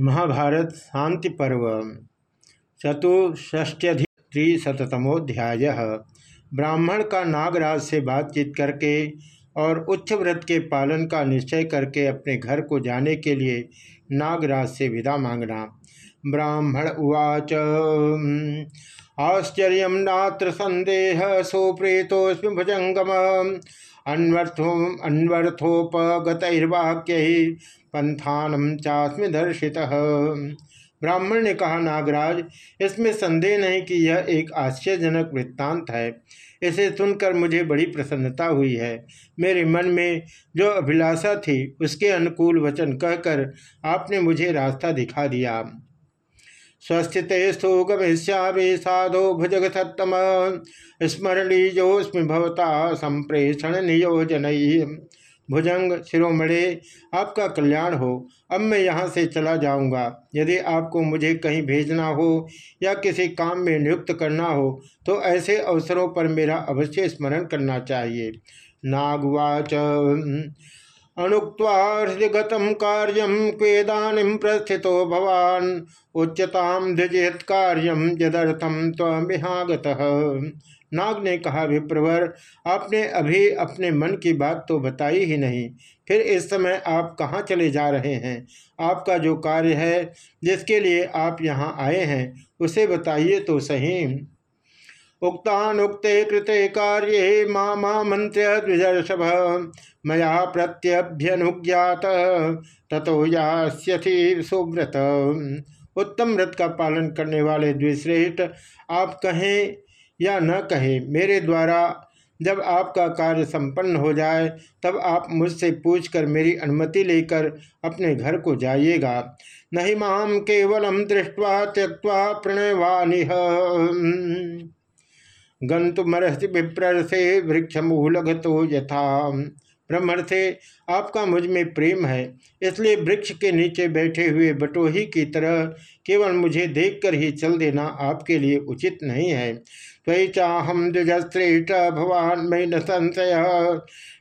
महाभारत शांति पर्व चतुष्ष्ट्यधिशतमोध्याय ब्राह्मण का नागराज से बातचीत करके और उच्च व्रत के पालन का निश्चय करके अपने घर को जाने के लिए नागराज से विदा मांगना। ब्राह्मण उवाच, आश्चर्य नात्र संदेह सुप्रीतोस्म भुजंगम। अन्वर्थो अन्वर्थोपगतर्वाक्य पंथानम चास्मि दर्शित ब्राह्मण ने कहा, नागराज, इसमें संदेह नहीं कि यह एक आश्चर्यजनक वृत्तांत है। इसे सुनकर मुझे बड़ी प्रसन्नता हुई है। मेरे मन में जो अभिलाषा थी, उसके अनुकूल वचन कहकर आपने मुझे रास्ता दिखा दिया। गमिष्यामि साधो भुजग सत्तम स्मरणीयोस्मि भवता संप्रेषण नियोजन भुजंग शिरोमणे, आपका कल्याण हो। अब मैं यहाँ से चला जाऊँगा। यदि आपको मुझे कहीं भेजना हो या किसी काम में नियुक्त करना हो तो ऐसे अवसरों पर मेरा अवश्य स्मरण करना चाहिए। नागवाच। हृदयगत कार्यम क्वेदानीम प्रस्थितो भवान। उच्चताम ध्वजेत कार्यम यदर्थम तमिहागत नाग ने कहा, विप्रवर, आपने अभी अपने मन की बात तो बताई ही नहीं। फिर इस समय आप कहाँ चले जा रहे हैं? आपका जो कार्य है, जिसके लिए आप यहाँ आए हैं, उसे बताइए तो सही। उक्तानुक्ते कृते कार्ये मामा मंत्र द्विजर्षभ। मया प्रत्यभ्यनुज्ञात तथो यास्यथि सुव्रत। उत्तम व्रत का पालन करने वाले द्विश्रेष्ठ, आप कहें या न कहें, मेरे द्वारा जब आपका कार्य संपन्न हो जाए, तब आप मुझसे पूछकर मेरी अनुमति लेकर अपने घर को जाइएगा। नहीं माम केवलम दृष्टवा त्यक्वा प्रणयवानि गंतुमरहति विप्र से वृक्ष मूलगतो यथा ब्रह्मण से आपका मुझमें प्रेम है, इसलिए वृक्ष के नीचे बैठे हुए बटोही की तरह केवल मुझे देखकर ही चल देना आपके लिए उचित नहीं है। त्वि चाहम द्विजश्रेष्ठ भवान मई न संशय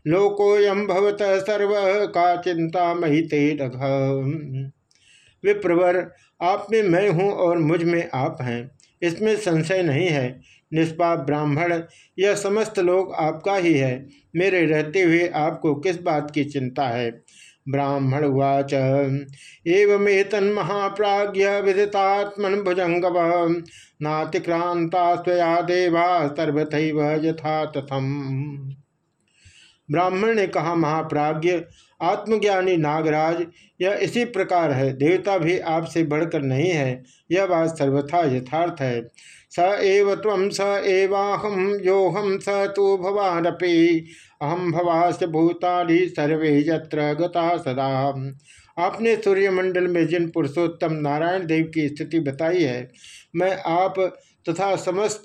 लोकोयम भवत सर्व का चिंता मही ते विप्रवर, आप में मैं हूँ और मुझमें आप हैं, इसमें संशय नहीं है। निष्पाप ब्राह्मण, यह समस्त लोग आपका ही है। मेरे रहते हुए आपको किस बात की चिंता है? ब्राह्मण उवाच एवेतन महाप्राज्य विदितात्मन भुजंगव, नातिक्रांता स्वया देवा सर्वथ यथा तथम ब्राह्मण ने कहा महाप्राज्य आत्मज्ञानी नागराज, यह इसी प्रकार है। देवता भी आपसे बढ़कर नहीं है। यह बात सर्वथा यथार्थ है। स एव तम स एवाहम योहम स तो भवानपि। अहम भवास भूतानि सर्वे यत्र गता सदा। आपने सूर्यमंडल में जिन पुरुषोत्तम नारायण देव की स्थिति बताई है, मैं आप तथा समस्त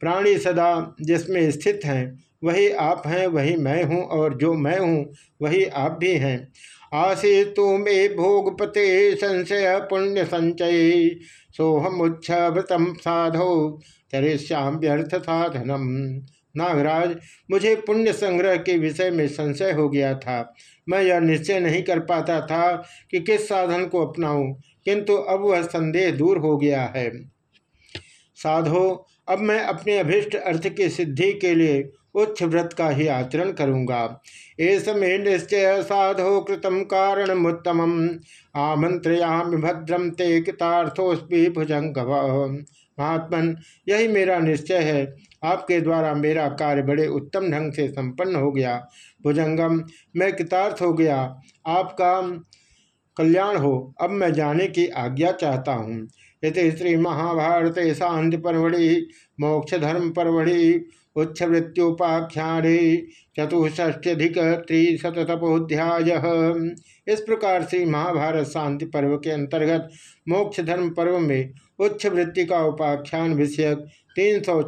प्राणी सदा जिसमें स्थित हैं वही आप हैं, वही मैं हूँ और जो मैं हूँ, वही आप भी हैं। आशी तु मे भोगपते संशय पुण्य संचय, सोहम उच्छ्रतम साधो चरिष्याम व्यर्थ साधनम। नागराज, मुझे पुण्य संग्रह के विषय में संशय हो गया था। मैं यह निश्चय नहीं कर पाता था कि किस साधन को अपनाऊं, किंतु अब वह संदेह दूर हो गया है। साधो, अब मैं अपने अभिष्ट अर्थ की सिद्धि के लिए उच्च व्रत का ही आचरण करूँगा। एस मे निश्चय साधो कृतम कारण मुत्तम आमंत्रयाम भद्रम ते कृतार्थोस्पी भुजंग महात्मन, यही मेरा निश्चय है। आपके द्वारा मेरा कार्य बड़े उत्तम ढंग से संपन्न हो गया। भुजंगम, मैं कृतार्थ हो गया। आपका कल्याण हो। अब मैं जाने की आज्ञा चाहता हूँ। ये श्री महाभारत शांति परवड़ी मोक्ष धर्म परवड़ी उच्छवृत्योपाख्यारे चतुष्ष्ट्यधिक त्रिशतपोध्याय इस प्रकार से महाभारत शांति पर्व के अंतर्गत मोक्ष धर्म पर्व में उच्च वृत्ति का उपाख्यान विषयक तीन सौ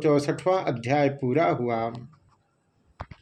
अध्याय पूरा हुआ।